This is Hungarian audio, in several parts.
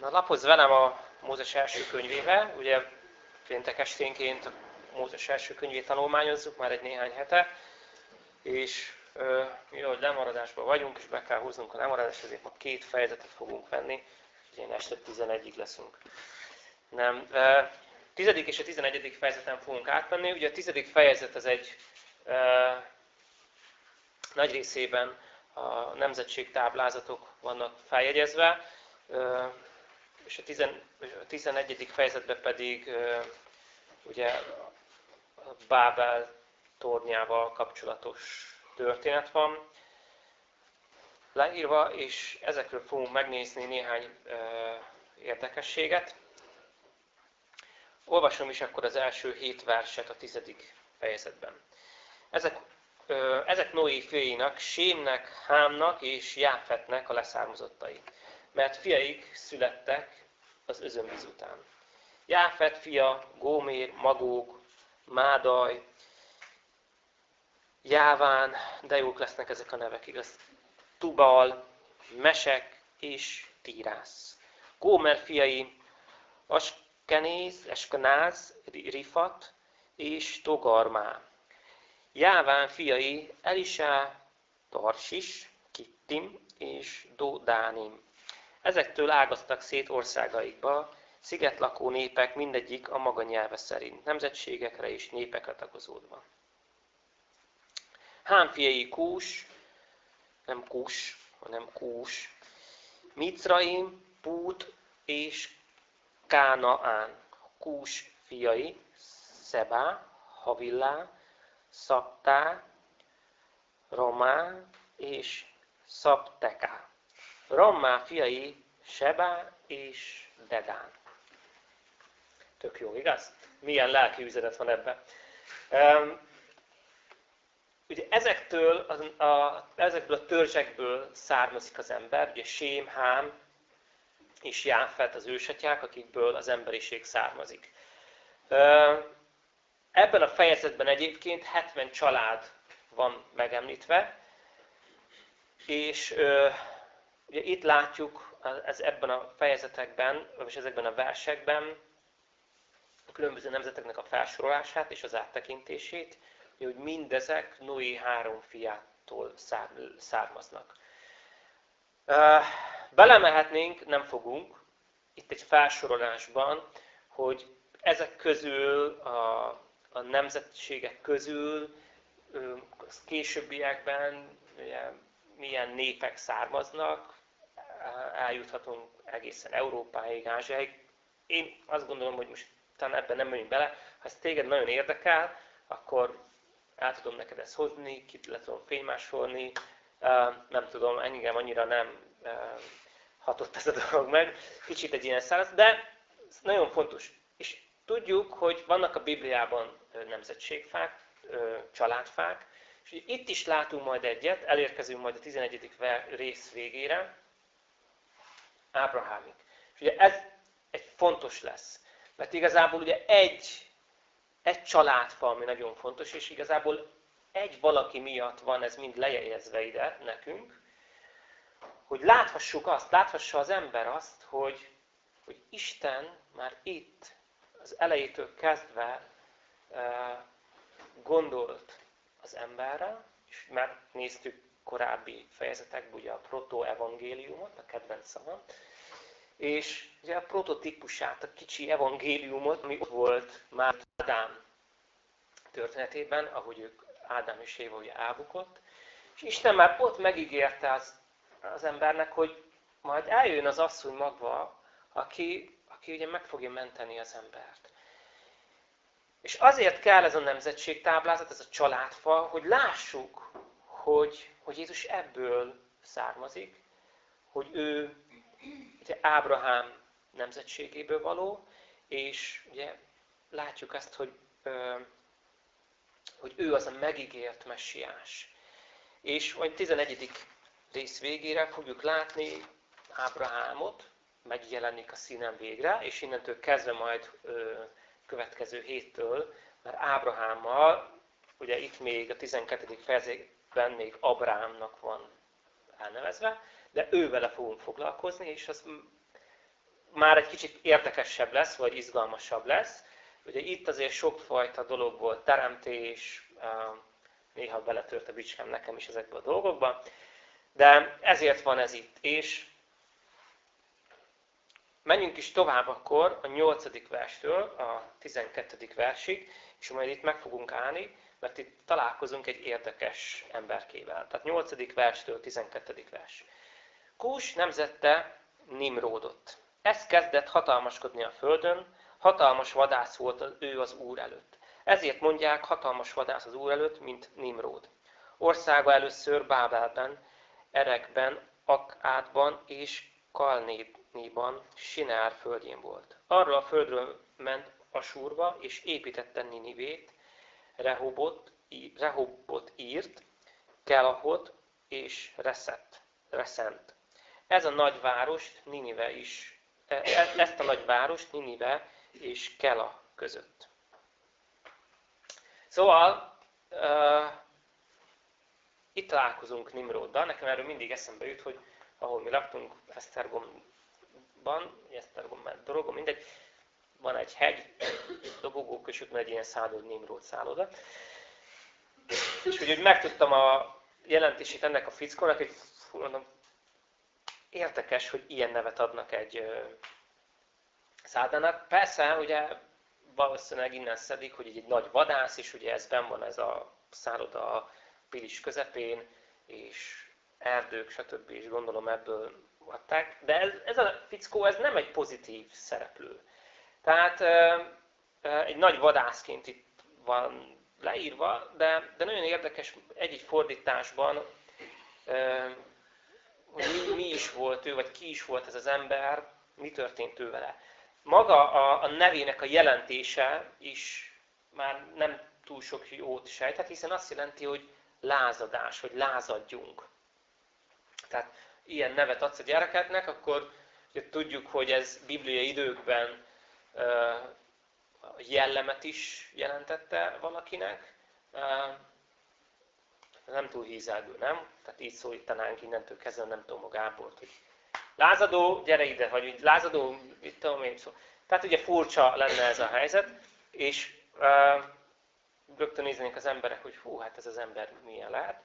Na, lapozz velem a Mózes első könyvébe, ugye péntek esténként a Mózes első könyvét tanulmányozzuk már egy néhány hete, és mivel lemaradásban vagyunk, és be kell húznunk a lemaradást, ezért ma két fejezetet fogunk venni, és ilyen este 11-ig leszünk. Nem. E, tizedik és a tizenegyedik fejezeten fogunk átmenni. Ugye a tizedik fejezet az egy e, nagy részében a nemzetségtáblázatok vannak feljegyezve, és a, tizen, a 11. fejezetben pedig ugye Bábel tornyával kapcsolatos történet van leírva, és ezekről fogunk megnézni néhány érdekességet. Olvasom is akkor az első hét verset a tizedik fejezetben. Ezek, ezek Noé fiainak, Sémnek, Hámnak és Jáfetnek a leszármazottai, mert fiaik születtek az özönvíz után. Jáfet fia, Gómér, Magóg, Mádaj, Jáván, de jók lesznek ezek a nevek, igaz? Tubal, Mesek és Tírász. Gómer fiai, Askenéz, Eskenáz, Rifat és Togarmá. Jáván fiai, Elisá, Tarsis, Kittim és Dodánim. Ezektől ágaztak szét országaikba, szigetlakó népek mindegyik a maga nyelve szerint, nemzetségekre és népekre tagozódva. Hám fiai Kús, nem Kus, hanem Kús, Micraim, Pút és Kánaán. Kús fiai, Szebá, Havillá, Szabtá, Romá és Szabteká. Rammá fiai Sebá és Dedán. Tök jó, igaz? Milyen lelki üzenet van ebben. Um, ugye ezektől a, a, ezekből a törzsekből származik az ember, ugye Sém, Hám és Jáfet az ősatyák, akikből az emberiség származik. Ebben a fejezetben egyébként 70 család van megemlítve, és ugye itt látjuk ez ebben a fejezetekben, vagy ezekben a versekben a különböző nemzeteknek a felsorolását és az áttekintését, hogy mindezek Noé három fiától származnak. Belemehetnénk, nem fogunk, itt egy felsorolásban, hogy ezek közül, a, a nemzetségek közül későbbiekben ugye, milyen népek származnak, eljuthatunk egészen Európáig, Ázsiáig. Én azt gondolom, hogy most talán ebben nem megyünk bele. Ha ez téged nagyon érdekel, akkor el tudom neked ezt hozni, ki le tudom fénymásolni, nem tudom, engem annyira nem hatott ez a dolog meg, kicsit egy ilyen száraz, de ez nagyon fontos. És tudjuk, hogy vannak a Bibliában nemzetségfák, családfák, és itt is látunk majd egyet, elérkezünk majd a 11. rész végére, Ábrahámig. És ugye ez egy fontos lesz, mert igazából ugye egy egy családfa, ami nagyon fontos, és igazából egy valaki miatt van ez mind lejegyezve ide nekünk, hogy láthassuk azt, láthassa az ember azt, hogy, hogy Isten már itt, az elejétől kezdve gondolt az emberre, és már néztük korábbi fejezetekben ugye a proto-evangéliumot, a kedvenc szavam, és ugye a prototípusát, a kicsi evangéliumot, ami ott volt már Ádám történetében, ahogy ők Ádám és Éva ugye elbukott, és Isten már ott megígérte az, az embernek, hogy majd eljön az asszony magva, aki, aki ugye meg fogja menteni az embert. És azért kell ez a nemzetségtáblázat, ez a családfa, hogy lássuk, hogy, hogy Jézus ebből származik, hogy ő ugye Ábrahám nemzetségéből való, és ugye látjuk azt, hogy, hogy ő az a megígért messiás. És majd 11. rész végére fogjuk látni Ábrahámot, megjelenik a színen végre, és innentől kezdve majd következő héttől, mert Ábrahámmal, ugye itt még a 12. fejezetben még Abrámnak van elnevezve, de ő vele fogunk foglalkozni, és az már egy kicsit érdekesebb lesz, vagy izgalmasabb lesz. Ugye itt azért sokfajta dolog volt, teremtés, néha beletört a bicskám nekem is ezekbe a dolgokba, de ezért van ez itt. És menjünk is tovább akkor a 8. verstől a 12. versig, és majd itt meg fogunk állni, mert itt találkozunk egy érdekes emberkével. Tehát 8. verstől 12. vers. Kús nemzette Nimródot. Ez kezdett hatalmaskodni a földön, hatalmas vadász volt ő az Úr előtt. Ezért mondják, hatalmas vadász az Úr előtt, mint Nimród. Országa először Bábelben, Erekben, Akádban és Kalnéban, Sinár földjén volt. Arról a földről ment Asurba, és építette Ninivét, Rehobot, Rehobot írt, Kelahot és Reszet, Reszent. Ez a nagy város Ninive is, e, e, ezt a nagy város Ninive és Kela között. Szóval uh, itt találkozunk Nimroddal. Nekem erről mindig eszembe jut, hogy ahol mi laktunk, Esztergomban, Esztergom mert dorogon, mindegy, van egy hegy, dobogó kösött, egy ilyen szállod Nimrod szálloda. És hogy, hogy megtudtam a jelentését ennek a fickónak, hogy mondom, érdekes, hogy ilyen nevet adnak egy száldának. Persze, ugye valószínűleg innen szedik, hogy egy nagy vadász, és ugye ez ben van ez a szálloda a Pilis közepén, és erdők, stb. is gondolom ebből adták. De ez, ez a fickó, ez nem egy pozitív szereplő. Tehát egy nagy vadászként itt van leírva, de, de nagyon érdekes egy-egy fordításban, hogy mi, mi is volt ő, vagy ki is volt ez az ember, mi történt ő vele. Maga a, a nevének a jelentése is már nem túl sok jót sejthet, hiszen azt jelenti, hogy lázadás, hogy lázadjunk. Tehát ilyen nevet adsz a gyerekednek, akkor ugye tudjuk, hogy ez bibliai időkben jellemet is jelentette valakinek. Nem túl hízelgő, nem? Tehát így szólítanánk innentől kezdve, nem tudom, a Gábort, hogy lázadó, gyere ide, vagy lázadó, mit tudom én szó. Tehát ugye furcsa lenne ez a helyzet, és uh, rögtön néznék az emberek, hogy hú, hát ez az ember milyen lehet.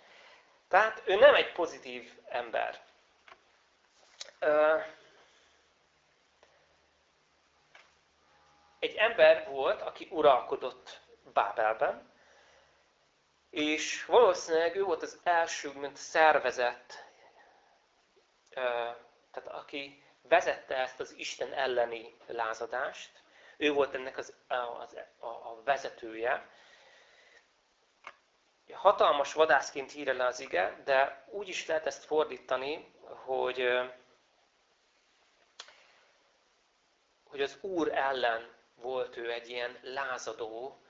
Tehát ő nem egy pozitív ember. Uh, egy ember volt, aki uralkodott Bábelben, és valószínűleg ő volt az első, mint szervezett, tehát aki vezette ezt az Isten elleni lázadást, ő volt ennek az, az, a, a vezetője. Hatalmas vadászként híre le az ige, de úgy is lehet ezt fordítani, hogy, hogy az Úr ellen volt ő egy ilyen lázadó,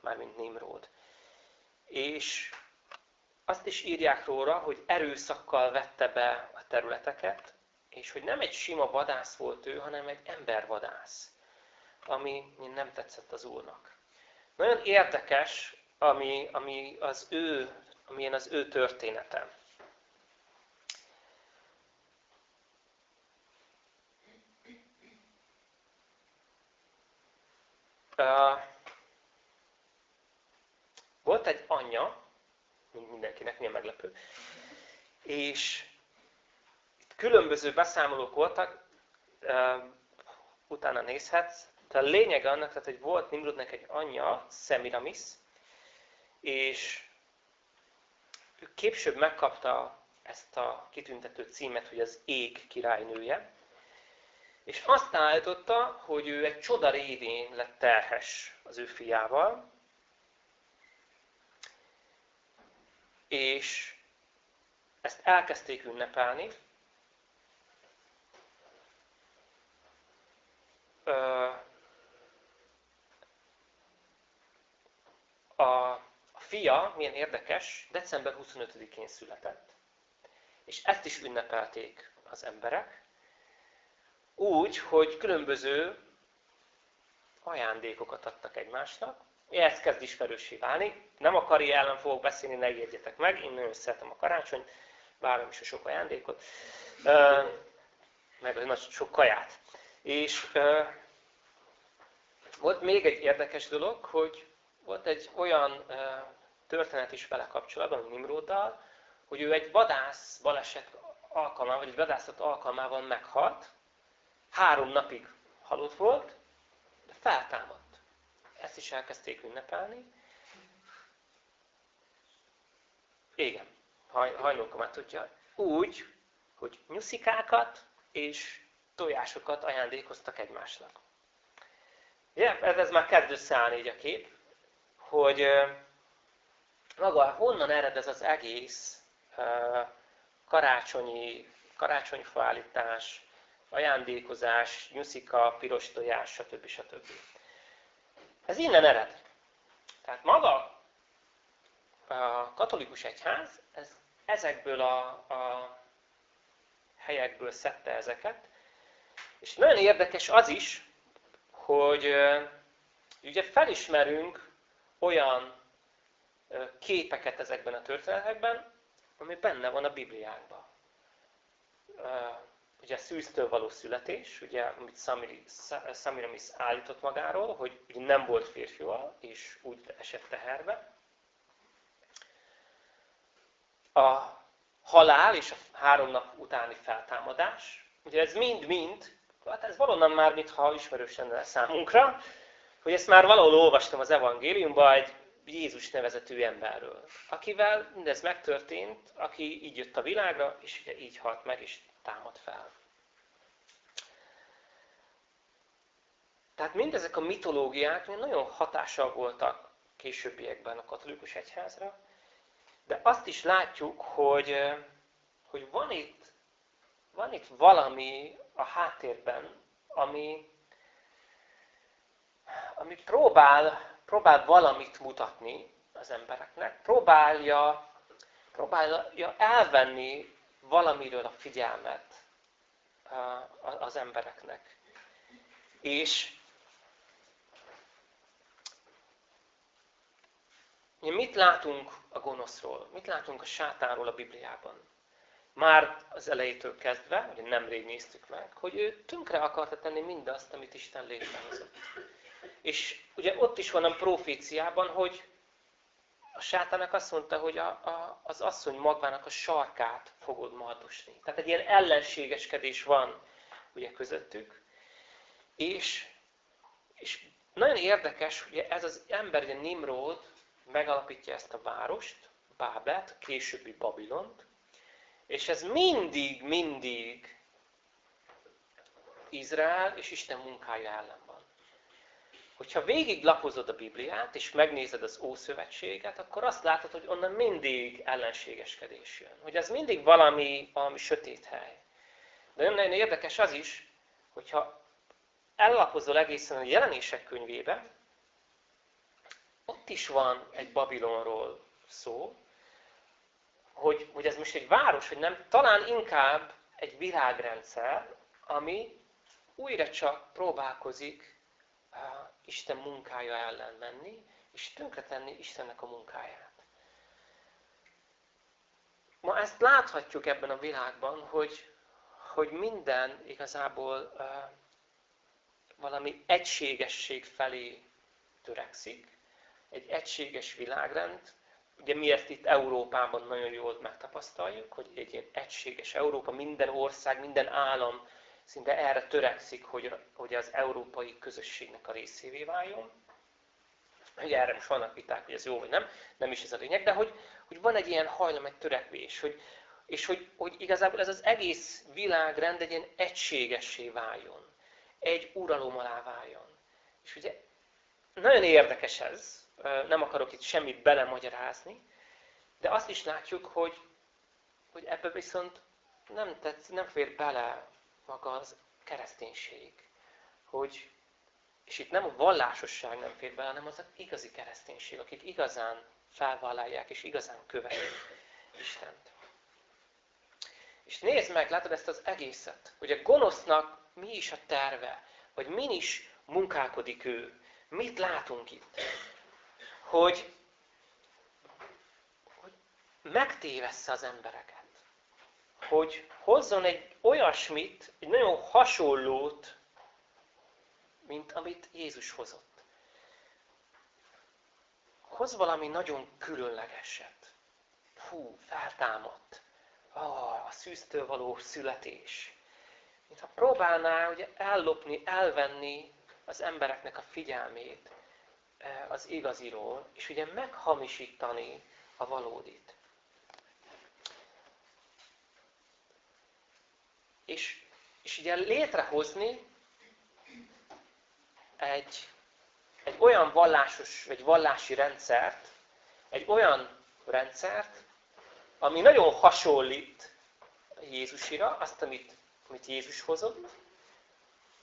mármint Nimród. És azt is írják róla, hogy erőszakkal vette be a területeket, és hogy nem egy sima vadász volt ő, hanem egy embervadász, ami nem tetszett az Úrnak. Nagyon érdekes, ami, ami az ő, amilyen az ő története. Volt egy anyja, mindenkinek milyen meglepő, és itt különböző beszámolók voltak, utána nézhetsz, de a lényeg annak, tehát, hogy volt Nimrodnak egy anyja, Semiramis, és ő később megkapta ezt a kitüntető címet, hogy az ég királynője, és azt állította, hogy ő egy csoda révén lett terhes az ő fiával, és ezt elkezdték ünnepelni. A fia, milyen érdekes, december 25-én született. És ezt is ünnepelték az emberek úgy, hogy különböző ajándékokat adtak egymásnak. Ez kezd ismerősé válni. Nem a kari ellen fogok beszélni, ne értjetek meg. Én nagyon szeretem a karácsonyt, várom is a sok ajándékot. Meg a nagy sok kaját. És volt még egy érdekes dolog, hogy volt egy olyan történet is vele kapcsolatban, Nimróddal, hogy ő egy vadász baleset alkalmával, vagy egy vadászat alkalmával meghalt, három napig halott volt, de feltámadt. Ezt is elkezdték ünnepelni. Igen, haj, hajnóka már tudja. Úgy, hogy nyuszikákat és tojásokat ajándékoztak egymásnak. Ja, ez, ez már kezd összeállni így a kép, hogy maga honnan ered ez az egész karácsonyi, karácsonyfaállítás, ajándékozás, nyuszika, piros tojás, stb. stb. Ez innen ered. Tehát maga a katolikus egyház ez ezekből a, a helyekből szedte ezeket. És nagyon érdekes az is, hogy ugye felismerünk olyan képeket ezekben a történetekben, ami benne van a Bibliákban. Ugye a szűztől való születés, ugye, amit Samiramis állított magáról, hogy ugye nem volt férfival, és úgy esett teherbe. A halál és a három nap utáni feltámadás, ugye ez mind-mind, hát ez valonnan már mintha ismerős lenne számunkra, hogy ezt már valahol olvastam az evangéliumban, egy Jézus nevezetű emberről, akivel mindez megtörtént, aki így jött a világra, és ugye így halt meg, és támad fel. Tehát mindezek a mitológiák nagyon hatással voltak későbbiekben a katolikus egyházra, de azt is látjuk, hogy, hogy van, itt, van itt valami a háttérben, ami, ami próbál próbál valamit mutatni az embereknek, próbálja, próbálja elvenni valamiről a figyelmet az embereknek. És mit látunk a gonoszról? Mit látunk a sátánról a Bibliában? Már az elejétől kezdve, ugye nemrég néztük meg, hogy ő tönkre akarta tenni mindazt, amit Isten létrehozott. És ugye ott is van a proféciában, hogy a sátának azt mondta, hogy a, a, az asszony magvának a sarkát fogod mardosni. Tehát egy ilyen ellenségeskedés van ugye közöttük. És, és nagyon érdekes, hogy ez az ember, ugye Nimrod megalapítja ezt a várost, Bábelt, későbbi Babilont, és ez mindig, mindig Izrael és Isten munkája ellen Hogyha végig lapozod a Bibliát, és megnézed az Ószövetséget, akkor azt látod, hogy onnan mindig ellenségeskedés jön. Hogy ez mindig valami, valami sötét hely. De nagyon érdekes az is, hogyha ellapozol egészen a jelenések könyvébe, ott is van egy Babilonról szó, hogy, hogy ez most egy város, hogy nem, talán inkább egy világrendszer, ami újra csak próbálkozik Isten munkája ellen menni, és tönkretenni Istennek a munkáját. Ma ezt láthatjuk ebben a világban, hogy, hogy minden igazából uh, valami egységesség felé törekszik, egy egységes világrend. Ugye mi ezt itt Európában nagyon jól megtapasztaljuk, hogy egy ilyen egységes Európa, minden ország, minden állam szinte erre törekszik, hogy, hogy az európai közösségnek a részévé váljon. Ugye erre most vannak viták, hogy ez jó vagy nem, nem is ez a lényeg, de hogy, hogy van egy ilyen hajlam, egy törekvés, hogy, és hogy, hogy igazából ez az egész világrend egy ilyen egységessé váljon, egy uralom alá váljon. És ugye nagyon érdekes ez, nem akarok itt semmit belemagyarázni, de azt is látjuk, hogy, hogy ebbe viszont nem, tetsz, nem fér bele maga az kereszténység. Hogy, és itt nem a vallásosság nem fér bele, hanem az, az igazi kereszténység, akik igazán felvállalják és igazán követik Istent. És nézd meg, látod ezt az egészet, hogy a gonosznak mi is a terve, vagy min is munkálkodik ő. Mit látunk itt? Hogy, hogy megtévessze az embereket hogy hozzon egy olyasmit, egy nagyon hasonlót mint amit Jézus hozott. Hoz valami nagyon különlegeset. Hú, feltámadt. Ah, a szűztől való születés. Mintha próbálná ugye ellopni, elvenni az embereknek a figyelmét eh, az igaziról, és ugye meghamisítani a valódit. És, és ugye létrehozni egy, egy olyan vallásos, vagy vallási rendszert, egy olyan rendszert, ami nagyon hasonlít Jézusira, azt, amit, amit Jézus hozott.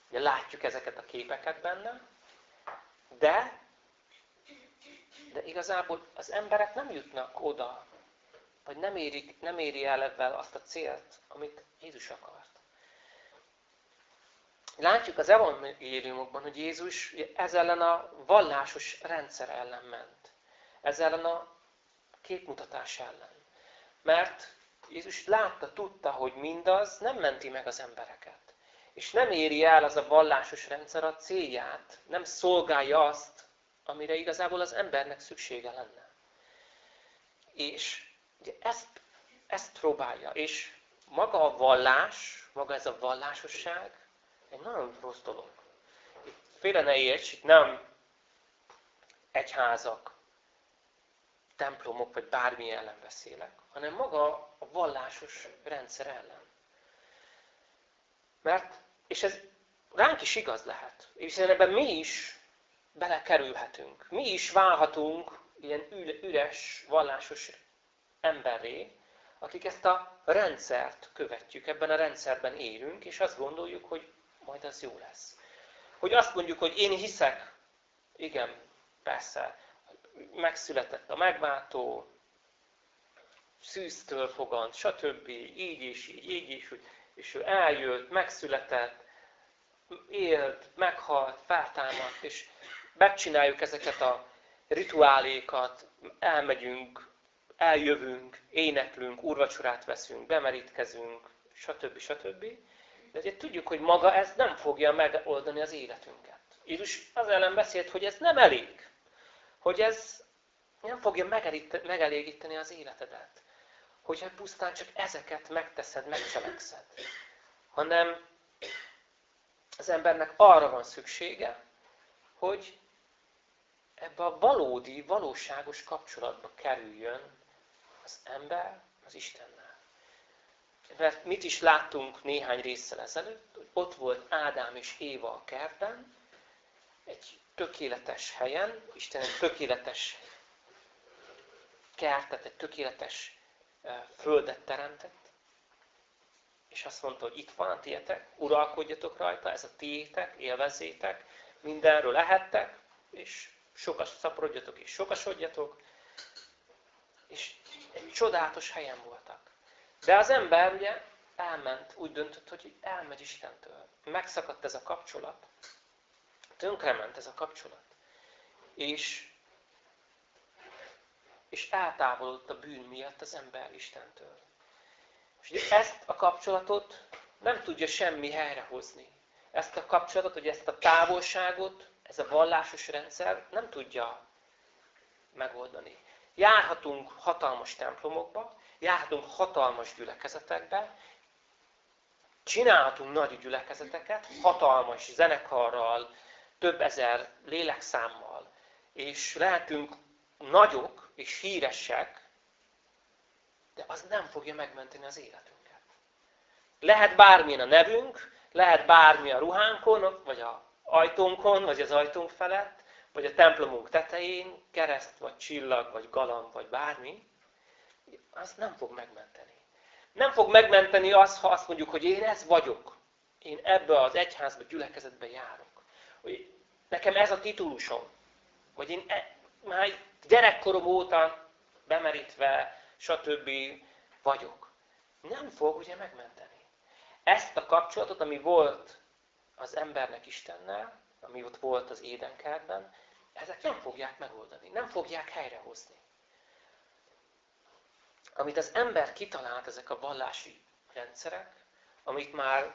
Ugye látjuk ezeket a képeket benne, de, de igazából az emberek nem jutnak oda, vagy nem, érik, nem éri el ebben azt a célt, amit Jézus akart. Látjuk az evangéliumokban, hogy Jézus ez ellen a vallásos rendszer ellen ment. Ez ellen a képmutatás ellen. Mert Jézus látta, tudta, hogy mindaz nem menti meg az embereket. És nem éri el az a vallásos rendszer a célját, nem szolgálja azt, amire igazából az embernek szüksége lenne. És ugye ezt, ezt próbálja. És maga a vallás, maga ez a vallásosság, egy nagyon rossz dolog. Félre ne érts, itt nem egyházak, templomok, vagy bármi ellen beszélek, hanem maga a vallásos rendszer ellen. Mert, és ez ránk is igaz lehet, és ebben mi is belekerülhetünk. Mi is válhatunk ilyen üres, vallásos emberré, akik ezt a rendszert követjük, ebben a rendszerben élünk, és azt gondoljuk, hogy majd az jó lesz. Hogy azt mondjuk, hogy én hiszek, igen, persze, megszületett a megváltó, szűztől fogant, stb. így és így, így úgy, és ő eljött, megszületett, élt, meghalt, feltámadt, és megcsináljuk ezeket a rituálékat, elmegyünk, eljövünk, éneklünk, úrvacsorát veszünk, bemerítkezünk, stb. stb. De ugye tudjuk, hogy maga ez nem fogja megoldani az életünket. Jézus az ellen beszélt, hogy ez nem elég. Hogy ez nem fogja megelégíteni az életedet. Hogyha pusztán csak ezeket megteszed, megcselekszed. Hanem az embernek arra van szüksége, hogy ebbe a valódi, valóságos kapcsolatba kerüljön az ember az Istennel. Mert mit is láttunk néhány résszel ezelőtt, hogy ott volt Ádám és Éva a kertben, egy tökéletes helyen, Isten egy tökéletes kertet, egy tökéletes földet teremtett, és azt mondta, hogy itt van a tietek, uralkodjatok rajta, ez a tiétek, élvezzétek, mindenről lehettek, és sokas szaporodjatok és sokasodjatok, és egy csodálatos helyen voltak. De az ember ugye elment, úgy döntött, hogy elmegy Istentől. Megszakadt ez a kapcsolat. Tönkrement ez a kapcsolat. És, és eltávolodott a bűn miatt az ember Istentől. És ezt a kapcsolatot nem tudja semmi helyrehozni. Ezt a kapcsolatot, hogy ezt a távolságot, ez a vallásos rendszer nem tudja megoldani. Járhatunk hatalmas templomokba, járhatunk hatalmas gyülekezetekbe, csinálhatunk nagy gyülekezeteket, hatalmas zenekarral, több ezer lélekszámmal, és lehetünk nagyok és híresek, de az nem fogja megmenteni az életünket. Lehet bármilyen a nevünk, lehet bármi a ruhánkon, vagy a ajtónkon, vagy az ajtónk felett, vagy a templomunk tetején, kereszt, vagy csillag, vagy galamb, vagy bármi, az nem fog megmenteni. Nem fog megmenteni az, ha azt mondjuk, hogy én ez vagyok. Én ebbe az egyházba, gyülekezetbe járok. Hogy nekem ez a titulusom. Vagy én e, már gyerekkorom óta bemerítve, stb. vagyok. Nem fog ugye megmenteni. Ezt a kapcsolatot, ami volt az embernek Istennel, ami ott volt az édenkertben, ezek nem fogják megoldani, nem fogják helyrehozni. Amit az ember kitalált, ezek a vallási rendszerek, amit már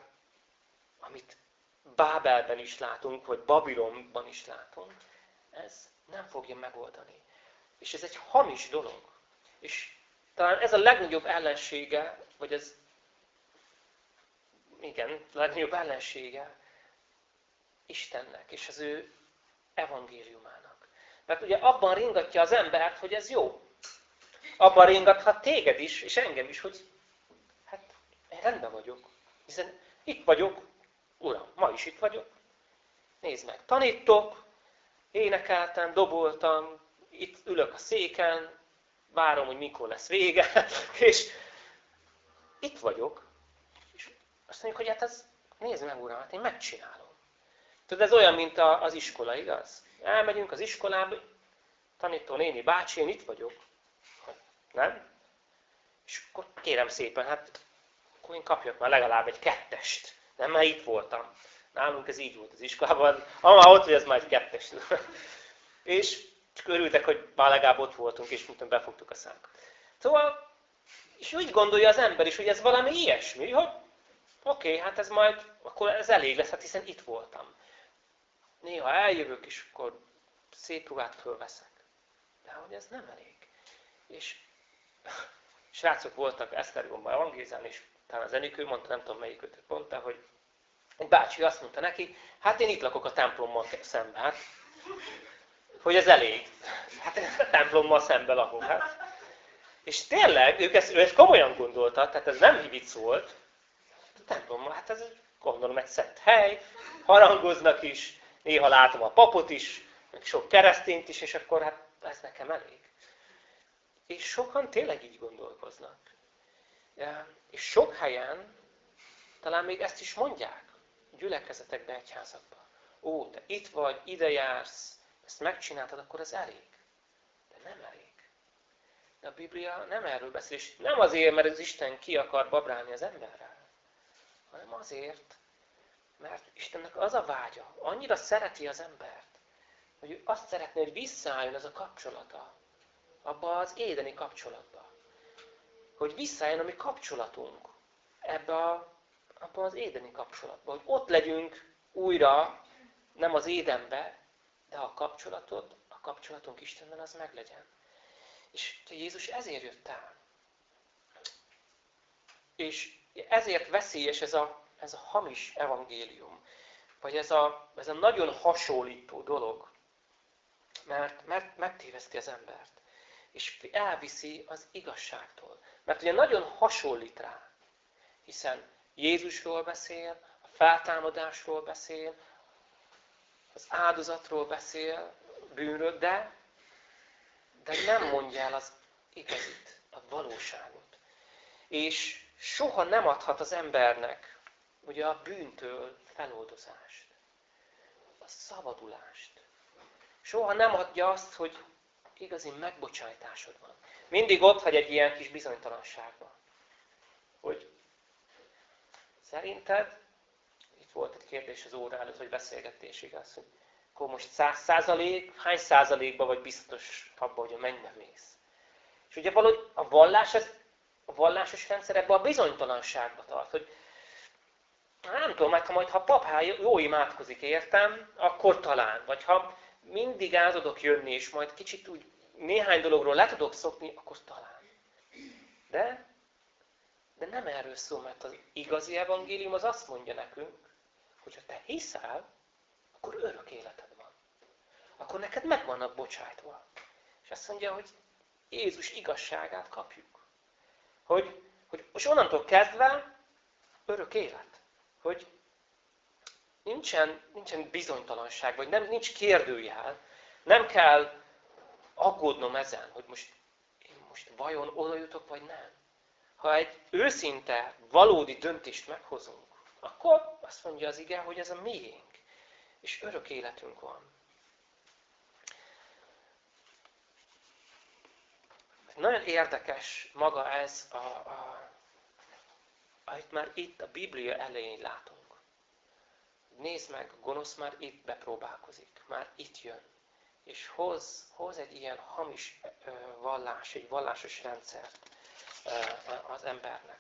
amit Bábelben is látunk, vagy Babilonban is látunk, ez nem fogja megoldani. És ez egy hamis dolog. És talán ez a legnagyobb ellensége, vagy ez, igen, legnagyobb ellensége Istennek és az ő evangéliumának. Mert ugye abban ringatja az embert, hogy ez jó. Abban ringathat téged is, és engem is, hogy hát rendben vagyok. Hiszen itt vagyok, Uram, ma is itt vagyok. Nézd meg, tanítok, énekeltem, doboltam, itt ülök a széken, várom, hogy mikor lesz vége, és itt vagyok. És azt mondjuk, hogy hát ez, nézd meg, Uram, hát én megcsinálom. Tudod, ez olyan, mint az iskola, igaz? Elmegyünk az iskolába, tanító néni, bácsi, én itt vagyok. Nem? És akkor kérem szépen, hát akkor én kapjak már legalább egy kettest. Nem, mert itt voltam. Nálunk ez így volt az iskolában. Már ott vagy, ez már egy kettes. és csak örültek, hogy már legalább ott voltunk, és mint befogtuk a szánkat. Szóval, és úgy gondolja az ember is, hogy ez valami ilyesmi, hogy oké, okay, hát ez majd, akkor ez elég lesz, hát hiszen itt voltam. Néha eljövök, és akkor szép ruhát fölveszek. De hogy ez nem elég. És srácok voltak Esztergomban evangézálni, és talán az Enikő mondta, nem tudom melyik ötöt mondta, hogy bácsi azt mondta neki, hát én itt lakok a templommal szemben, hát, hogy ez elég. Hát én a templommal szemben lakok, hát. És tényleg, ők ezt, ő ezt komolyan gondolta, tehát ez nem vicc volt. A templommal, hát ez gondolom egy szent hely, harangoznak is, néha látom a papot is, meg sok keresztényt is, és akkor hát ez nekem elég. És sokan tényleg így gondolkoznak. És sok helyen talán még ezt is mondják gyülekezetekbe, egyházakba. Ó, te itt vagy, ide jársz, ezt megcsináltad, akkor ez elég. De nem elég. De a Biblia nem erről beszél, és nem azért, mert az Isten ki akar babrálni az emberrel, hanem azért, mert Istennek az a vágya, annyira szereti az embert, hogy ő azt szeretné, hogy visszaálljon ez a kapcsolata, abba az édeni kapcsolatba. Hogy visszaálljon a mi kapcsolatunk ebbe a, abba az édeni kapcsolatba. Hogy ott legyünk újra, nem az édenbe, de a kapcsolatod, a kapcsolatunk Istennel az meglegyen. És Jézus ezért jött el. És ezért veszélyes ez a, ez a hamis evangélium. Vagy ez a, ez a nagyon hasonlító dolog. Mert, mert megtéveszti az embert. És elviszi az igazságtól. Mert ugye nagyon hasonlít rá. Hiszen Jézusról beszél, a feltámadásról beszél, az áldozatról beszél, bűnről, de, de nem mondja el az igazit, a valóságot. És soha nem adhat az embernek ugye a bűntől feloldozást, a szabadulást. Soha nem adja azt, hogy igazi megbocsájtásod van. Mindig ott vagy egy ilyen kis bizonytalanságban. Hogy szerinted volt egy kérdés az óra előtt, vagy beszélgetésig, az, hogy akkor most száz százalék, hány százalékban vagy biztos abban, hogy a mennybe mész. És ugye valahogy a vallás, ez, a vallásos rendszer ebben a bizonytalanságba tart, hogy nem tudom, hát ha majd ha a pap jó imádkozik, értem, akkor talán. Vagy ha mindig át tudok jönni, és majd kicsit úgy néhány dologról le tudok szokni, akkor talán. De, de nem erről szól, mert az igazi evangélium az azt mondja nekünk, hogyha te hiszel, akkor örök életed van. Akkor neked meg vannak bocsájtva. És azt mondja, hogy Jézus igazságát kapjuk. Hogy, hogy most onnantól kezdve örök élet. Hogy nincsen, nincsen bizonytalanság, vagy nem, nincs kérdőjel. Nem kell aggódnom ezen, hogy most én most vajon oda jutok, vagy nem. Ha egy őszinte, valódi döntést meghozunk, akkor azt mondja az ige, hogy ez a miénk, és örök életünk van. Nagyon érdekes maga ez, a, a, amit már itt a Biblia elején látunk. Nézd meg, a gonosz már itt bepróbálkozik, már itt jön. És hoz, hoz egy ilyen hamis vallás, egy vallásos rendszert az embernek.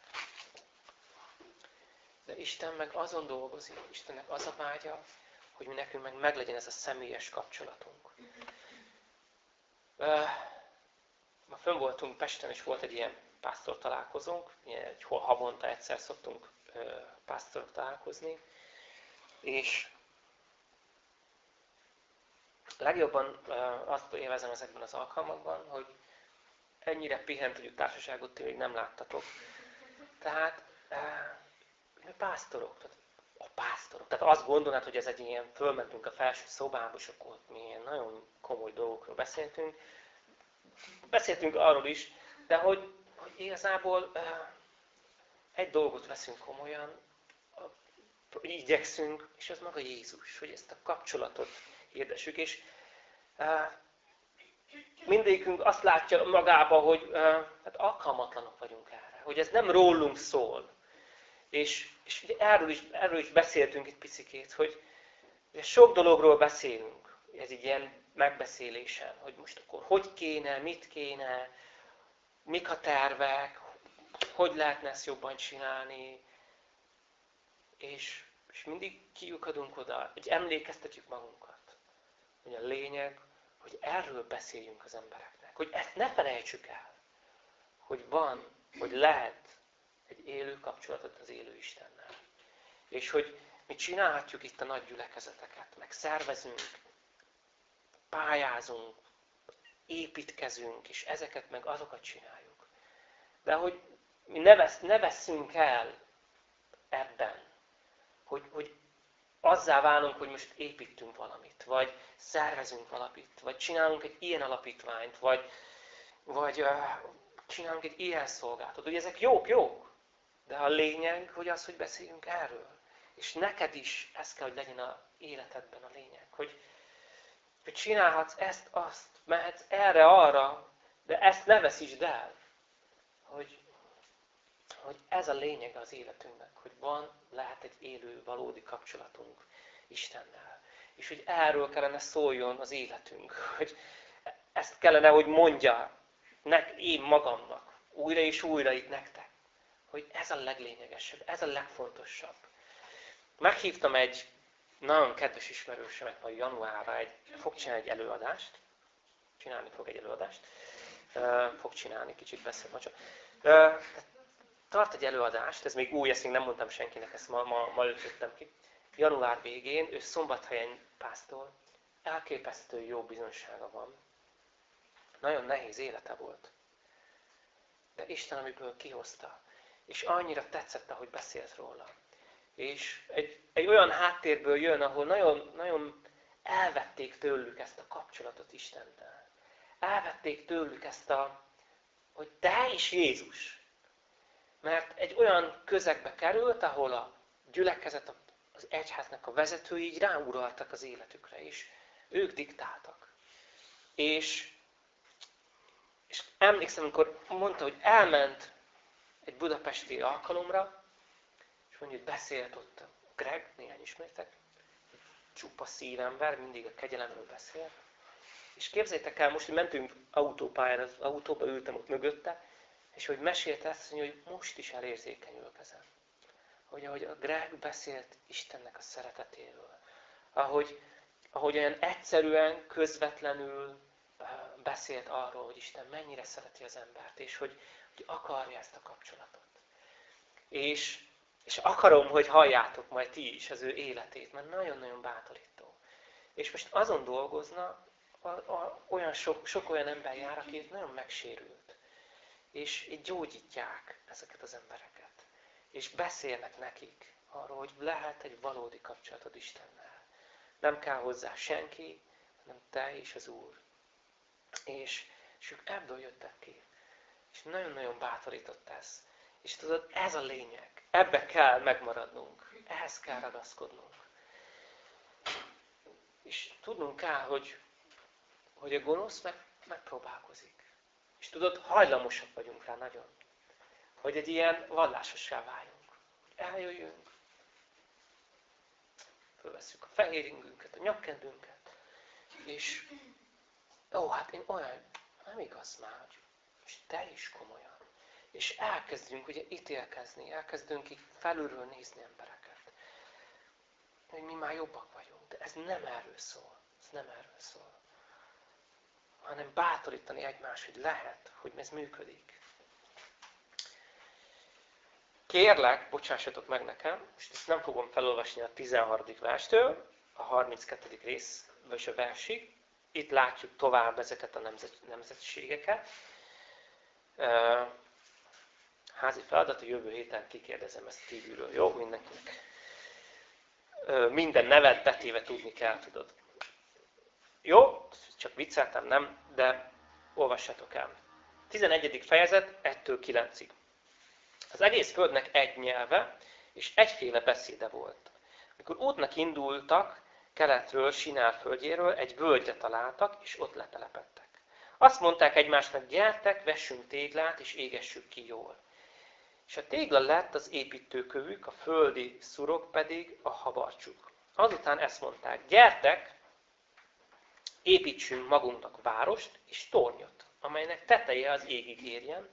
De Isten meg azon dolgozik, Istennek az a vágya, hogy mi nekünk meg meglegyen ez a személyes kapcsolatunk. Ma fönn voltunk Pesten, és volt egy ilyen pásztor találkozónk, egy havonta egyszer szoktunk pásztorok találkozni, és legjobban azt élvezem ezekben az alkalmakban, hogy ennyire pihent társaságot ti nem láttatok. Tehát mi pásztorok, tehát a pásztorok. Tehát azt gondolnád, hogy ez egy ilyen, fölmentünk a felső szobába, és akkor mi ilyen nagyon komoly dolgokról beszéltünk. Beszéltünk arról is, de hogy, hogy igazából egy dolgot veszünk komolyan, igyekszünk, és az maga Jézus, hogy ezt a kapcsolatot hirdessük. És mindegyikünk azt látja magába, hogy hát alkalmatlanok vagyunk erre, hogy ez nem rólunk szól. És, és ugye erről, is, erről is beszéltünk egy picikét, hogy ugye sok dologról beszélünk, ez egy ilyen megbeszélésen, hogy most akkor hogy kéne, mit kéne, mik a tervek, hogy lehetne ezt jobban csinálni, és, és mindig kiukadunk oda, hogy emlékeztetjük magunkat, hogy a lényeg, hogy erről beszéljünk az embereknek, hogy ezt ne felejtsük el, hogy van, hogy lehet egy élő kapcsolatot az élő Istennel. És hogy mi csinálhatjuk itt a nagy gyülekezeteket, meg szervezünk, pályázunk, építkezünk, és ezeket meg azokat csináljuk. De hogy mi ne, vesz, veszünk el ebben, hogy, hogy azzá válunk, hogy most építünk valamit, vagy szervezünk valamit, vagy csinálunk egy ilyen alapítványt, vagy, vagy csinálunk egy ilyen szolgáltatót. Ugye ezek jók, jók, de a lényeg, hogy az, hogy beszéljünk erről. És neked is ez kell, hogy legyen a életedben a lényeg. Hogy, hogy csinálhatsz ezt, azt, mehetsz erre, arra, de ezt ne veszítsd el. Hogy, hogy ez a lényeg az életünknek, hogy van, lehet egy élő, valódi kapcsolatunk Istennel. És hogy erről kellene szóljon az életünk. Hogy ezt kellene, hogy mondja nek, én magamnak, újra és újra itt nektek. Hogy ez a leglényegesebb, ez a legfontosabb. Meghívtam egy nagyon kedves ismerősemet majd januárra, egy, fog csinálni egy előadást. Csinálni fog egy előadást. Fog csinálni, kicsit beszél ma csak tart egy előadást, ez még új, ezt még nem mondtam senkinek, ezt ma, ma, ma ötlöttem ki. Január végén, ő szombathelyen pásztor, elképesztő jó bizonysága van. Nagyon nehéz élete volt. De Isten, amiből kihozta. És annyira tetszett, ahogy beszélt róla. És egy, egy olyan háttérből jön, ahol nagyon, nagyon elvették tőlük ezt a kapcsolatot Istennel. Elvették tőlük ezt a, hogy te is Jézus. Mert egy olyan közegbe került, ahol a gyülekezet, az egyháznak a vezetői így ráuraltak az életükre, és ők diktáltak. És, és emlékszem, amikor mondta, hogy elment egy budapesti alkalomra, és mondja, hogy beszélt ott Greg, néhány ismertek, csupa szívember, mindig a kegyelemről beszél. És képzeljétek el, most, hogy mentünk autópályán, az autóba ültem ott mögötte, és hogy mesélte ezt, hogy most is elérzékenyül ezen. Hogy ahogy a Greg beszélt Istennek a szeretetéről. Ahogy, ahogy olyan egyszerűen, közvetlenül beszélt arról, hogy Isten mennyire szereti az embert, és hogy, hogy akarja ezt a kapcsolatot. És, és akarom, hogy halljátok majd ti is az ő életét, mert nagyon-nagyon bátorító. És most azon dolgozna, a, a, olyan sok, sok olyan ember jár, aki nagyon megsérült és így gyógyítják ezeket az embereket. És beszélnek nekik arról, hogy lehet egy valódi kapcsolatod Istennel. Nem kell hozzá senki, hanem te és az Úr. És, és ők ebből jöttek ki. És nagyon-nagyon bátorított ez. És tudod, ez a lényeg. Ebbe kell megmaradnunk. Ehhez kell ragaszkodnunk. És tudnunk kell, hogy, hogy a gonosz meg, megpróbálkozik. És tudod, hajlamosak vagyunk rá nagyon. Hogy egy ilyen vallásossá váljunk. Eljöjjünk, fölveszünk a fehéringünket, a nyakkendünket, és ó, hát én olyan, nem igaz már, hogy és te is komolyan. és elkezdünk ugye ítélkezni, elkezdünk így felülről nézni embereket. Hogy mi már jobbak vagyunk. De ez nem erről szól. Ez nem erről szól. Hanem bátorítani egymást, hogy lehet, hogy ez működik. Kérlek, bocsássatok meg nekem, most ezt nem fogom felolvasni a 13. verstől, a 32. rész, vagy a versig. Itt látjuk tovább ezeket a nemzet, nemzetségeket. Házi feladat, a jövő héten kikérdezem ezt kívülről. Jó, mindenkinek. Minden nevet betéve tudni kell, tudod. Jó, csak vicceltem, nem, de olvassatok el. 11. fejezet 1-től 9-ig. Az egész földnek egy nyelve és egyféle beszéde volt. Mikor útnak indultak, keletről, Sinál földjéről egy völgyre találtak, és ott letelepettek. Azt mondták egymásnak, gyertek, vessünk téglát, és égessük ki jól. És a tégla lett az építőkövük, a földi szurok pedig a habarcsuk. Azután ezt mondták, gyertek, építsünk magunknak várost és tornyot, amelynek teteje az égig érjen,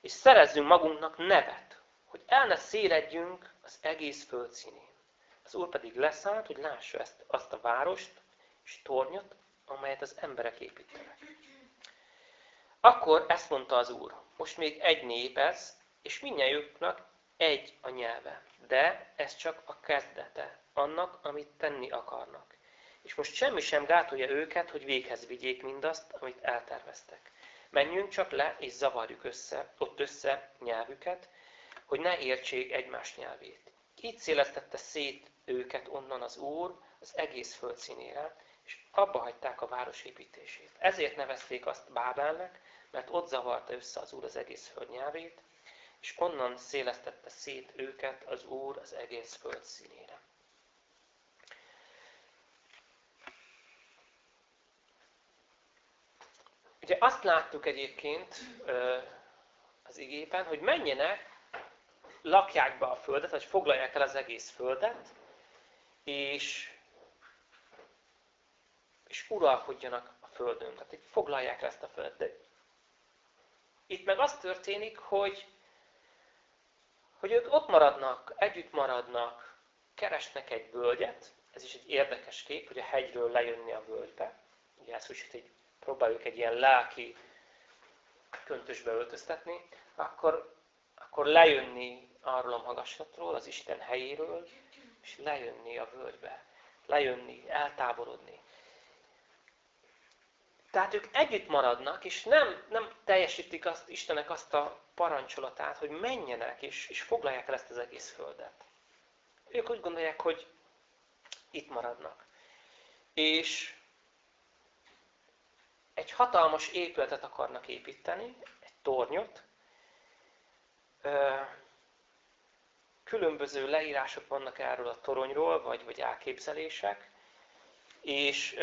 és szerezzünk magunknak nevet, hogy el ne széledjünk az egész föld színén. Az Úr pedig leszállt, hogy lássa ezt, azt a várost és tornyot, amelyet az emberek építenek. Akkor ezt mondta az Úr, most még egy nép ez, és mindnyájuknak egy a nyelve, de ez csak a kezdete annak, amit tenni akarnak. És most semmi sem gátolja őket, hogy véghez vigyék mindazt, amit elterveztek. Menjünk csak le, és zavarjuk össze, ott össze nyelvüket, hogy ne értsék egymás nyelvét. Így szélesztette szét őket onnan az Úr az egész föld színére, és abba hagyták a város építését. Ezért nevezték azt Bábelnek, mert ott zavarta össze az Úr az egész föld nyelvét, és onnan szélesztette szét őket az Úr az egész föld színére. Ugye azt láttuk egyébként az igében, hogy menjenek, lakják be a földet, vagy foglalják el az egész földet, és, és uralkodjanak a földön. Tehát itt foglalják el ezt a földet. De itt meg az történik, hogy, hogy ők ott maradnak, együtt maradnak, keresnek egy völgyet, ez is egy érdekes kép, hogy a hegyről lejönni a völgybe. Ugye ezt úgy, hogy próbáljuk egy ilyen lelki köntösbe öltöztetni, akkor, akkor lejönni arról a magaslatról, az Isten helyéről, és lejönni a völgybe, lejönni, eltávolodni. Tehát ők együtt maradnak, és nem, nem teljesítik azt, Istenek azt a parancsolatát, hogy menjenek, és, és foglalják el ezt az egész földet. Ők úgy gondolják, hogy itt maradnak. És egy hatalmas épületet akarnak építeni, egy tornyot. Különböző leírások vannak erről a toronyról, vagy, vagy elképzelések. És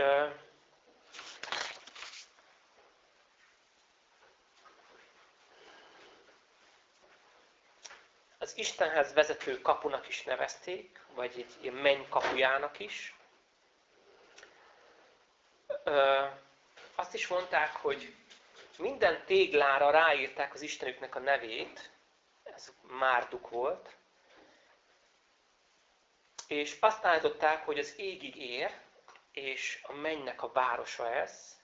az Istenhez vezető kapunak is nevezték, vagy egy ilyen menny kapujának is. Azt is mondták, hogy minden téglára ráírták az Istenüknek a nevét, ez Márduk volt, és azt állították, hogy az égig ér, és a mennynek a városa ez,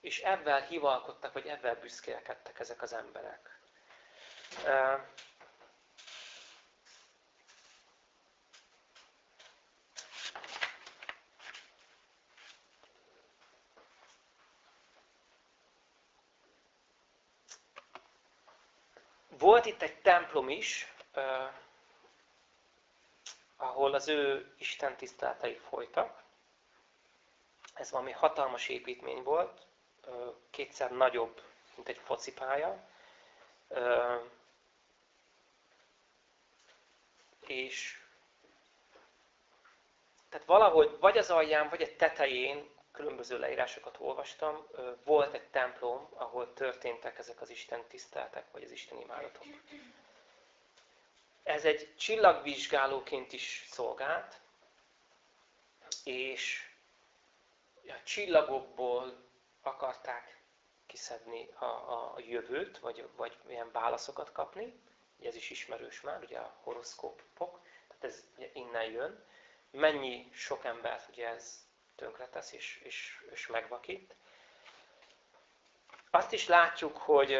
és ebben hivalkodtak, vagy ebben büszkélkedtek ezek az emberek. Volt itt egy templom is, eh, ahol az ő Isten tiszteletei folytak. Ez valami hatalmas építmény volt, eh, kétszer nagyobb, mint egy focipálya. Eh, és tehát valahogy vagy az alján, vagy a tetején különböző leírásokat olvastam, volt egy templom, ahol történtek ezek az Isten tiszteltek, vagy az Isten imádatok. Ez egy csillagvizsgálóként is szolgált, és a csillagokból akarták kiszedni a, a, jövőt, vagy, vagy ilyen válaszokat kapni. Ez is ismerős már, ugye a horoszkópok, tehát ez innen jön. Mennyi sok embert ugye ez tönkretesz és, és, és megvakít. Azt is látjuk, hogy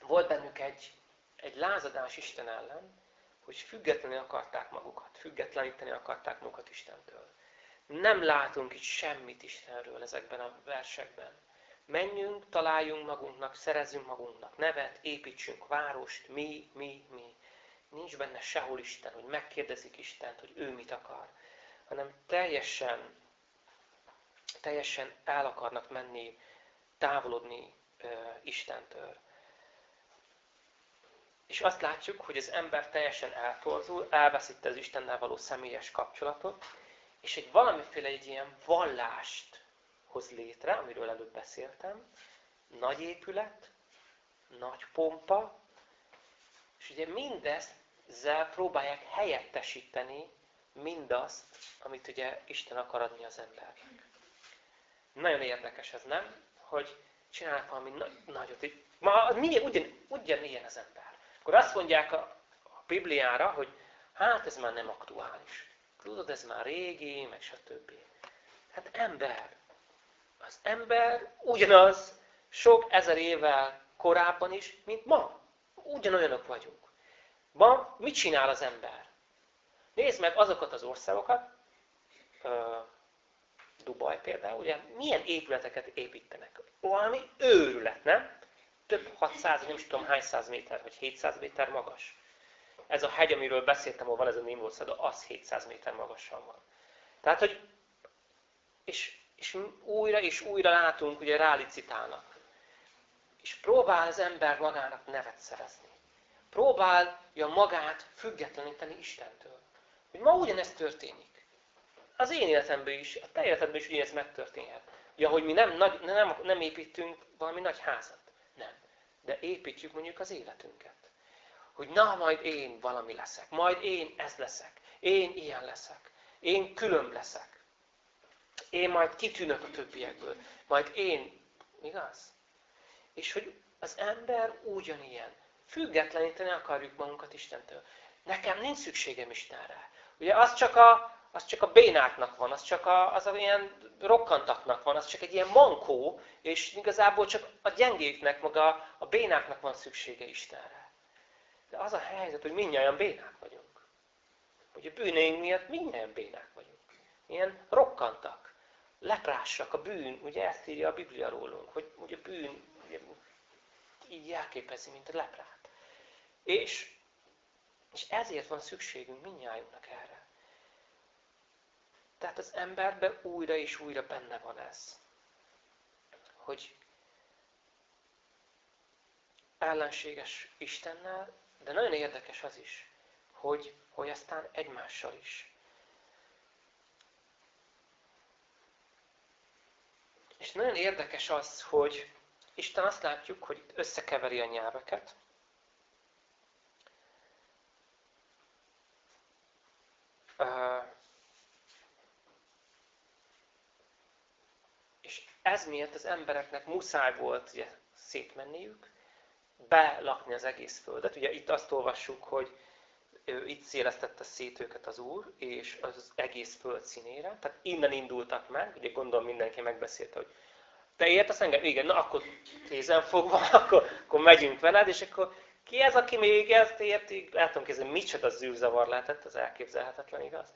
volt bennük egy, egy lázadás Isten ellen, hogy függetlenül akarták magukat, függetleníteni akarták magukat Istentől. Nem látunk itt semmit Istenről ezekben a versekben. Menjünk, találjunk magunknak, szerezzünk magunknak nevet, építsünk várost, mi, mi, mi. Nincs benne sehol Isten, hogy megkérdezik Istent, hogy ő mit akar, hanem teljesen, teljesen el akarnak menni, távolodni Istentől. És azt látjuk, hogy az ember teljesen eltorzul, elveszítte az Istennel való személyes kapcsolatot, és egy valamiféle egy ilyen vallást hoz létre, amiről előbb beszéltem, nagy épület, nagy pompa, és ugye mindezzel próbálják helyettesíteni mindazt, amit ugye Isten akar adni az embernek. Nagyon érdekes ez, nem? Hogy csinálnak valami nagyot. Ma ugyan, ugyanilyen az ember. Akkor azt mondják a, a Bibliára, hogy hát ez már nem aktuális. Tudod, ez már régi, meg stb. Hát ember. Az ember ugyanaz sok ezer évvel korábban is, mint ma. Ugyanolyanok vagyunk. Ma mit csinál az ember? Nézd meg azokat az országokat, Dubaj például, ugye milyen épületeket építenek. Valami őrület, nem? több 600, nem is tudom hány száz méter, vagy 700 méter magas. Ez a hegy, amiről beszéltem, ahol van ez a Nimrodszada, az 700 méter magasan van. Tehát, hogy és, és újra és újra látunk, ugye rálicitálnak. És próbál az ember magának nevet szerezni. Próbálja magát függetleníteni Istentől. Hogy ma ugyanezt történik. Az én életemben is, a te életedben is ugyanezt megtörténhet. Ja, hogy mi nem, nagy, nem, nem építünk valami nagy házat de építjük mondjuk az életünket. Hogy na, majd én valami leszek, majd én ez leszek, én ilyen leszek, én külön leszek, én majd kitűnök a többiekből, majd én, igaz? És hogy az ember ugyanilyen, függetleníteni akarjuk magunkat Istentől. Nekem nincs szükségem Istenre. Ugye az csak a, az csak a bénáknak van, az csak a, az a ilyen rokkantaknak van, az csak egy ilyen mankó, és igazából csak a gyengéknek, maga a bénáknak van szüksége Istenre. De az a helyzet, hogy mindnyáján bénák vagyunk. Hogy a bűneink miatt mindnyáján bénák vagyunk. Ilyen rokkantak, leprásak, a bűn, ugye ezt írja a Biblia rólunk, hogy ugye a bűn ugye, így jelképezi, mint a leprát. És, és ezért van szükségünk mindnyájunknak erre. Tehát az emberben újra és újra benne van ez. Hogy ellenséges Istennel, de nagyon érdekes az is, hogy, hogy aztán egymással is. És nagyon érdekes az, hogy Isten azt látjuk, hogy itt összekeveri a nyelveket. Uh, Ez miatt az embereknek muszáj volt ugye, szétmenniük, belakni az egész földet. Ugye itt azt olvassuk, hogy ő itt szélesztette szét őket az Úr, és az egész föld színére. Tehát innen indultak meg, ugye gondolom mindenki megbeszélte, hogy te értesz engem? Igen, na akkor kézen fogva, akkor, akkor megyünk veled, és akkor ki ez, aki még ezt érti? Látom kézen, micsoda zűrzavar lehetett, az elképzelhetetlen, igaz?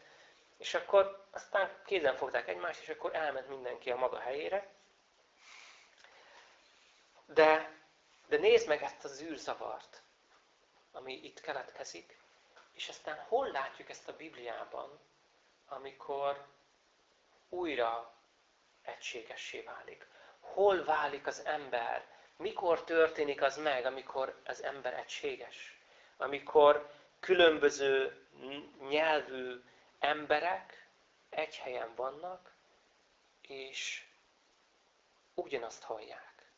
És akkor aztán kézen fogták egymást, és akkor elment mindenki a maga helyére. De, de nézd meg ezt a zűrzavart, ami itt keletkezik, és aztán hol látjuk ezt a Bibliában, amikor újra egységessé válik. Hol válik az ember? Mikor történik az meg, amikor az ember egységes? Amikor különböző nyelvű emberek egy helyen vannak, és ugyanazt hallják.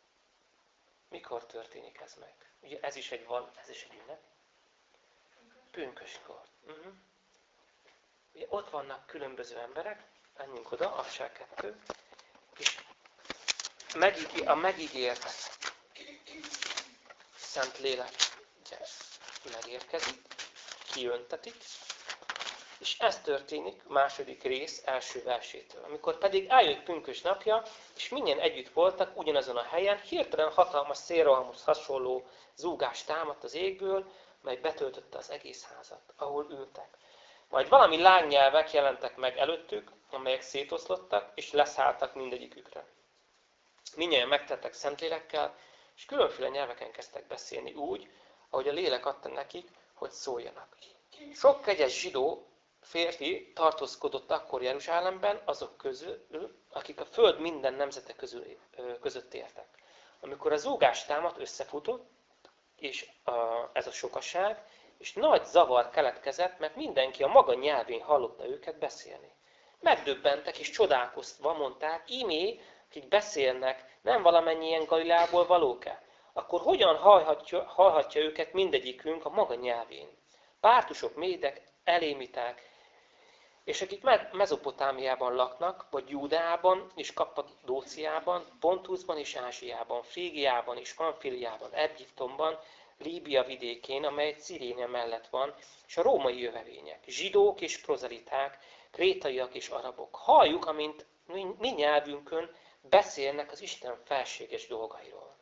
Mikor történik ez meg? Ugye ez is egy, van, ez is egy ünnep. Pünköskor. Uh-huh. Ugye ott vannak különböző emberek, menjünk oda, Asság kettő, és a megígért Szent Lélek ugye, megérkezik, kiöntetik, és ez történik második rész első versétől. Amikor pedig eljött pünkös napja, és minnyien együtt voltak ugyanazon a helyen, hirtelen hatalmas szélrohamhoz hasonló zúgás támadt az égből, mely betöltötte az egész házat, ahol ültek. Majd valami lángnyelvek jelentek meg előttük, amelyek szétoszlottak, és leszálltak mindegyikükre. Mindjárt megtettek szentlélekkel, és különféle nyelveken kezdtek beszélni úgy, ahogy a lélek adta nekik, hogy szóljanak. Sok kegyes zsidó férfi tartózkodott akkor Jeruzsálemben azok közül, akik a föld minden nemzete közül, között éltek. Amikor az zúgás támad, összefutott, és a, ez a sokaság, és nagy zavar keletkezett, mert mindenki a maga nyelvén hallotta őket beszélni. Megdöbbentek és csodálkozva mondták, ímé, akik beszélnek, nem valamennyien Galilából valók-e? Akkor hogyan hallhatja, hallhatja őket mindegyikünk a maga nyelvén? Pártusok, médek, elémiták, és akik Mezopotámiában laknak, vagy Júdeában és Kappadóciában, Pontusban és Ázsiában, Frígiában és Pamfiliában, Egyiptomban, Líbia vidékén, amely Cirénia mellett van, és a római jövevények, zsidók és prozeliták, krétaiak és arabok. Halljuk, amint mi nyelvünkön beszélnek az Isten felséges dolgairól.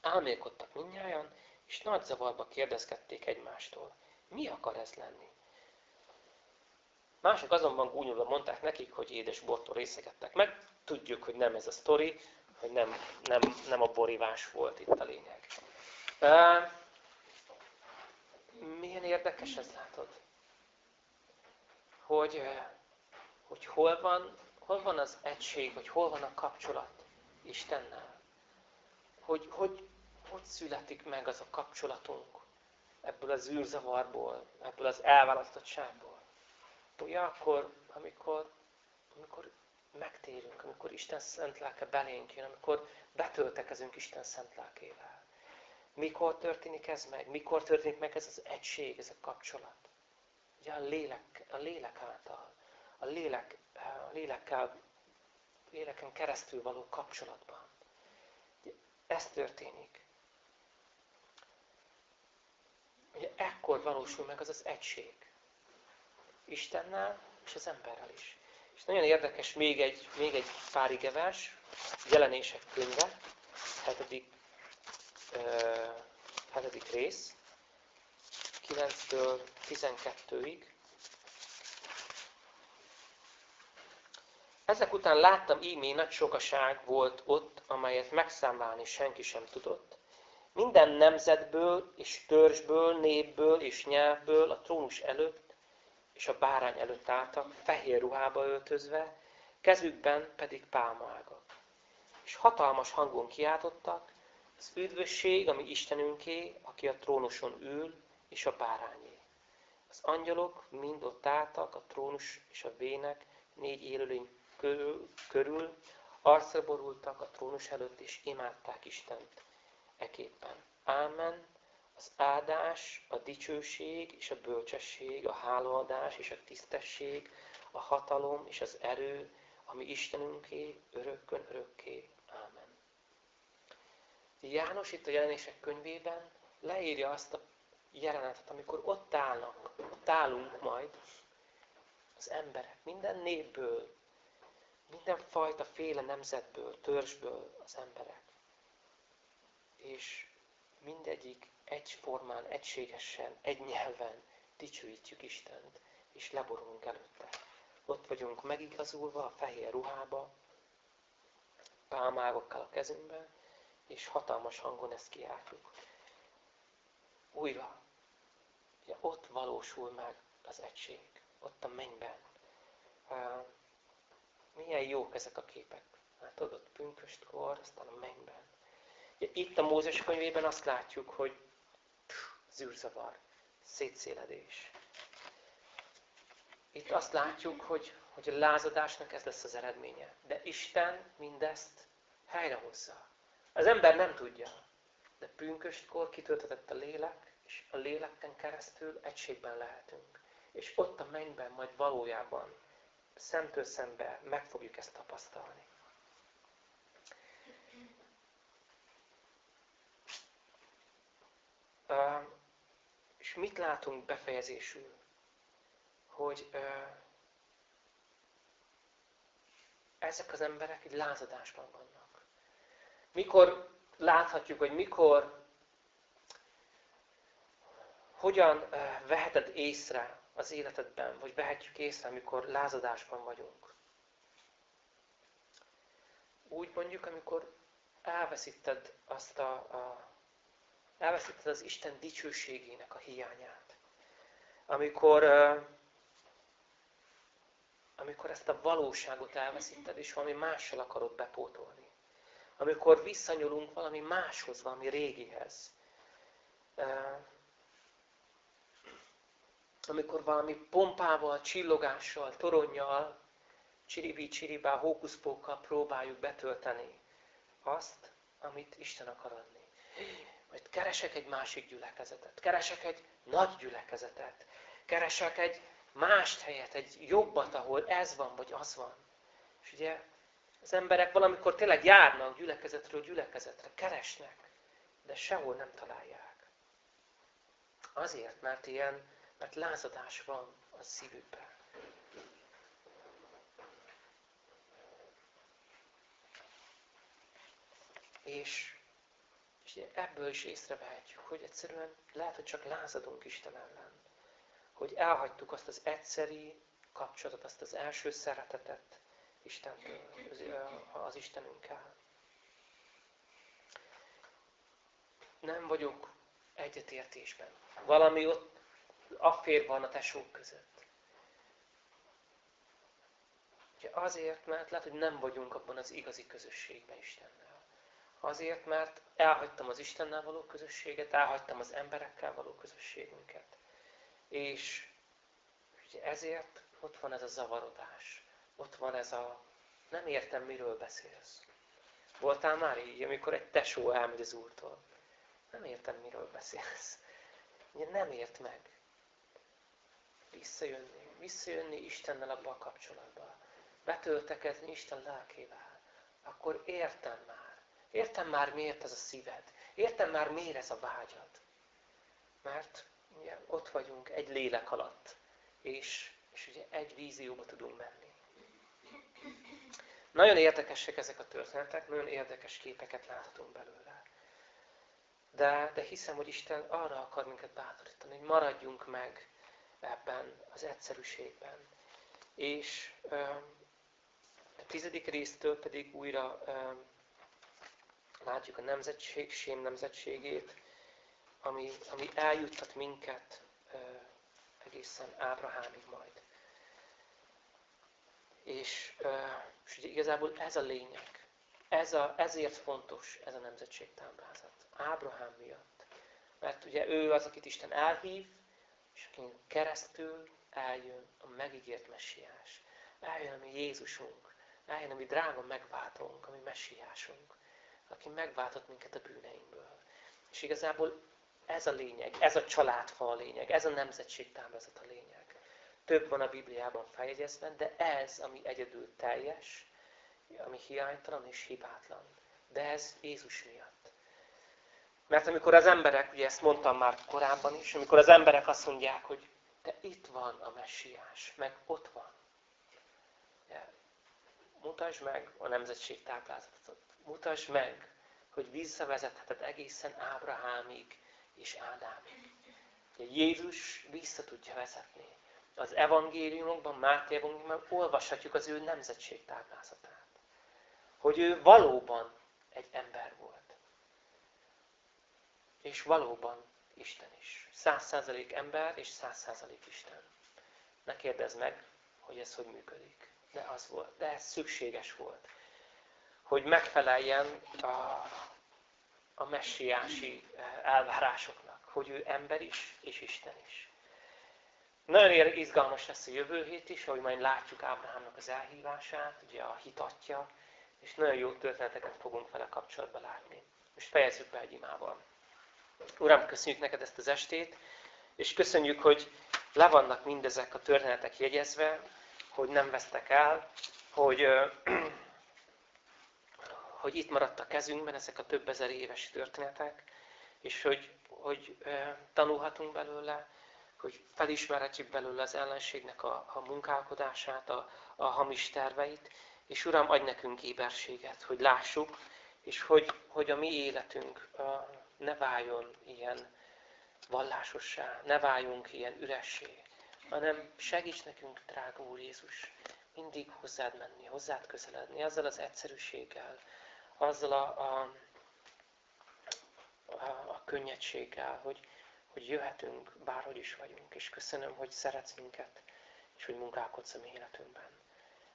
Álmélkodtak mindnyájan, és nagy zavarba kérdezgették egymástól. Mi akar ez lenni? Mások azonban gúnyolva mondták nekik, hogy édes bortól részegettek meg. Tudjuk, hogy nem ez a sztori, hogy nem, nem, nem a borivás volt itt a lényeg. Uh, milyen érdekes ez látod? Hogy, hogy hol, van, hol van az egység, vagy hol van a kapcsolat Istennel? Hogy, hogy, hogy születik meg az a kapcsolatunk ebből az űrzavarból, ebből az elválasztottságból? Ugye akkor, amikor, amikor megtérünk, amikor Isten szent lelke belénk jön, amikor betöltekezünk Isten szent lelkével. Mikor történik ez meg? Mikor történik meg ez az egység, ez a kapcsolat? Ugye a lélek, a lélek által, a, lélek, a lélekkel, léleken keresztül való kapcsolatban. Ugye ez történik. Ugye ekkor valósul meg az az egység. Istennel és az emberrel is. És nagyon érdekes még egy, még egy pár igevers, jelenések könyve, hetedik, uh, hetedik rész, 9-től 12-ig. Ezek után láttam ímé nagy sokaság volt ott, amelyet megszámlálni senki sem tudott. Minden nemzetből és törzsből, népből és nyelvből a trónus előtt és a bárány előtt álltak, fehér ruhába öltözve, kezükben pedig pálmaágak. És hatalmas hangon kiáltottak, az üdvösség, ami Istenünké, aki a trónuson ül, és a bárányé. Az angyalok mind ott álltak, a trónus és a vének négy élőlény körül, körül arcra borultak a trónus előtt, és imádták Istent eképpen. Ámen, az áldás, a dicsőség és a bölcsesség, a hálaadás és a tisztesség, a hatalom és az erő, ami Istenünké, örökkön örökké. Ámen. János itt a jelenések könyvében leírja azt a jelenetet, amikor ott állnak, ott állunk majd az emberek, minden népből, mindenfajta féle nemzetből, törzsből az emberek. És mindegyik egyformán, egységesen, egy nyelven dicsőítjük Istent, és leborulunk előtte. Ott vagyunk megigazulva a fehér ruhába, pálmágokkal a kezünkben, és hatalmas hangon ezt kiáltjuk. Újra, ugye ott valósul meg az egység, ott a mennyben. Milyen jók ezek a képek. Hát ott pünköstkor, aztán a mennyben. Itt a Mózes könyvében azt látjuk, hogy zűrzavar, szétszéledés. Itt azt látjuk, hogy, hogy a lázadásnak ez lesz az eredménye. De Isten mindezt helyrehozza. Az ember nem tudja, de pünköstkor kitöltetett a lélek, és a léleken keresztül egységben lehetünk. És ott a mennyben majd valójában, szemtől szembe meg fogjuk ezt tapasztalni. Uh, mit látunk befejezésül? Hogy ezek az emberek egy lázadásban vannak. Mikor láthatjuk, hogy mikor, hogyan veheted észre az életedben, vagy vehetjük észre, amikor lázadásban vagyunk. Úgy mondjuk, amikor elveszíted azt a, a elveszíted az Isten dicsőségének a hiányát. Amikor, amikor ezt a valóságot elveszíted, és valami mással akarod bepótolni. Amikor visszanyúlunk valami máshoz, valami régihez. Amikor valami pompával, csillogással, toronnyal, csiribi csiribá, hókuszpókkal próbáljuk betölteni azt, amit Isten akar adni. Majd keresek egy másik gyülekezetet, keresek egy nagy gyülekezetet, keresek egy mást helyet, egy jobbat, ahol ez van, vagy az van. És ugye az emberek valamikor tényleg járnak gyülekezetről gyülekezetre, keresnek, de sehol nem találják. Azért, mert ilyen, mert lázadás van a szívükben. És, és ebből is észrevehetjük, hogy egyszerűen lehet, hogy csak lázadunk Isten ellen. Hogy elhagytuk azt az egyszeri kapcsolatot, azt az első szeretetet Istentől, az, Istenünkkel. Nem vagyunk egyetértésben. Valami ott affér van a tesók között. Ugye azért, mert lehet, hogy nem vagyunk abban az igazi közösségben Istennel. Azért, mert elhagytam az Istennel való közösséget, elhagytam az emberekkel való közösségünket. És ezért ott van ez a zavarodás. Ott van ez a nem értem, miről beszélsz. Voltál már így, amikor egy tesó elmegy az úrtól? Nem értem, miről beszélsz. Nem ért meg. Visszajönni, visszajönni Istennel abba a kapcsolatba. Betöltekezni Isten lelkével. Akkor értem már. Értem már, miért ez a szíved. Értem már, miért ez a vágyad. Mert ugye, ott vagyunk egy lélek alatt. És, és ugye egy vízióba tudunk menni. Nagyon érdekesek ezek a történetek, nagyon érdekes képeket láthatunk belőle. De, de hiszem, hogy Isten arra akar minket bátorítani, hogy maradjunk meg ebben az egyszerűségben. És a tizedik résztől pedig újra látjuk a nemzetség, Sém nemzetségét, ami, ami eljuttat minket egészen Ábrahámig majd. És, és ugye igazából ez a lényeg. Ez a, ezért fontos ez a nemzetségtáblázat. Ábrahám miatt. Mert ugye ő az, akit Isten elhív, és akin keresztül eljön a megígért messiás. Eljön a mi Jézusunk. Eljön a mi drága megváltónk, a mi messiásunk aki megváltott minket a bűneinkből. És igazából ez a lényeg, ez a családfa a lényeg, ez a nemzetségtáblázat a lényeg. Több van a Bibliában feljegyezve, de ez, ami egyedül teljes, ami hiánytalan és hibátlan. De ez Jézus miatt. Mert amikor az emberek, ugye ezt mondtam már korábban is, amikor az emberek azt mondják, hogy de itt van a messiás, meg ott van. Mutasd meg a nemzetség táblázatot mutasd meg, hogy visszavezetheted egészen Ábrahámig és Ádámig. Jézus vissza tudja vezetni. Az evangéliumokban, Máté evangéliumokban olvashatjuk az ő nemzetség táblázatát. Hogy ő valóban egy ember volt. És valóban Isten is. Száz százalék ember és száz százalék Isten. Ne kérdezz meg, hogy ez hogy működik. De az volt. De ez szükséges volt hogy megfeleljen a, a messiási elvárásoknak, hogy ő ember is, és Isten is. Nagyon izgalmas lesz a jövő hét is, ahogy majd látjuk Ábrahámnak az elhívását, ugye a hitatja, és nagyon jó történeteket fogunk vele kapcsolatban látni. Most fejezzük be egy imával. Uram, köszönjük neked ezt az estét, és köszönjük, hogy le vannak mindezek a történetek jegyezve, hogy nem vesztek el, hogy hogy itt maradt a kezünkben ezek a több ezer éves történetek, és hogy, hogy tanulhatunk belőle, hogy felismerhetjük belőle az ellenségnek a, a munkálkodását, a, a hamis terveit, és Uram, adj nekünk éberséget, hogy lássuk, és hogy, hogy a mi életünk ne váljon ilyen vallásossá, ne váljunk ilyen üressé, hanem segíts nekünk, drága Úr Jézus, mindig hozzád menni, hozzád közeledni, azzal az egyszerűséggel, azzal a, a, a, könnyedséggel, hogy, hogy jöhetünk, bárhogy is vagyunk, és köszönöm, hogy szeretsz minket, és hogy munkálkodsz a mi életünkben.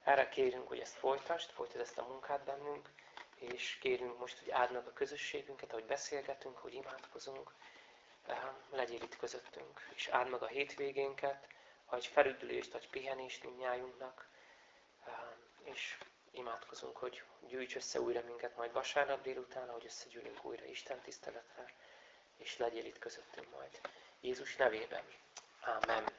Erre kérünk, hogy ezt folytasd, folytasd ezt a munkát bennünk, és kérünk most, hogy áld meg a közösségünket, ahogy beszélgetünk, hogy imádkozunk, legyél itt közöttünk, és áld meg a hétvégénket, adj felüdülést, adj pihenést mindnyájunknak, és imádkozunk, hogy gyűjts össze újra minket majd vasárnap délután, ahogy összegyűlünk újra Isten tiszteletre, és legyél itt közöttünk majd. Jézus nevében. Amen.